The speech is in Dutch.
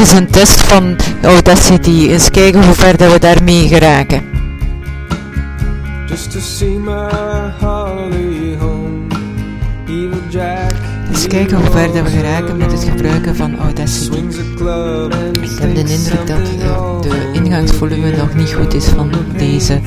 is een test van Audacity. Eens kijken hoe ver dat we daarmee geraken. Eens kijken hoe ver we geraken met het gebruiken van Audacity. Ik heb de indruk dat de ingangsvolume nog niet goed is van deze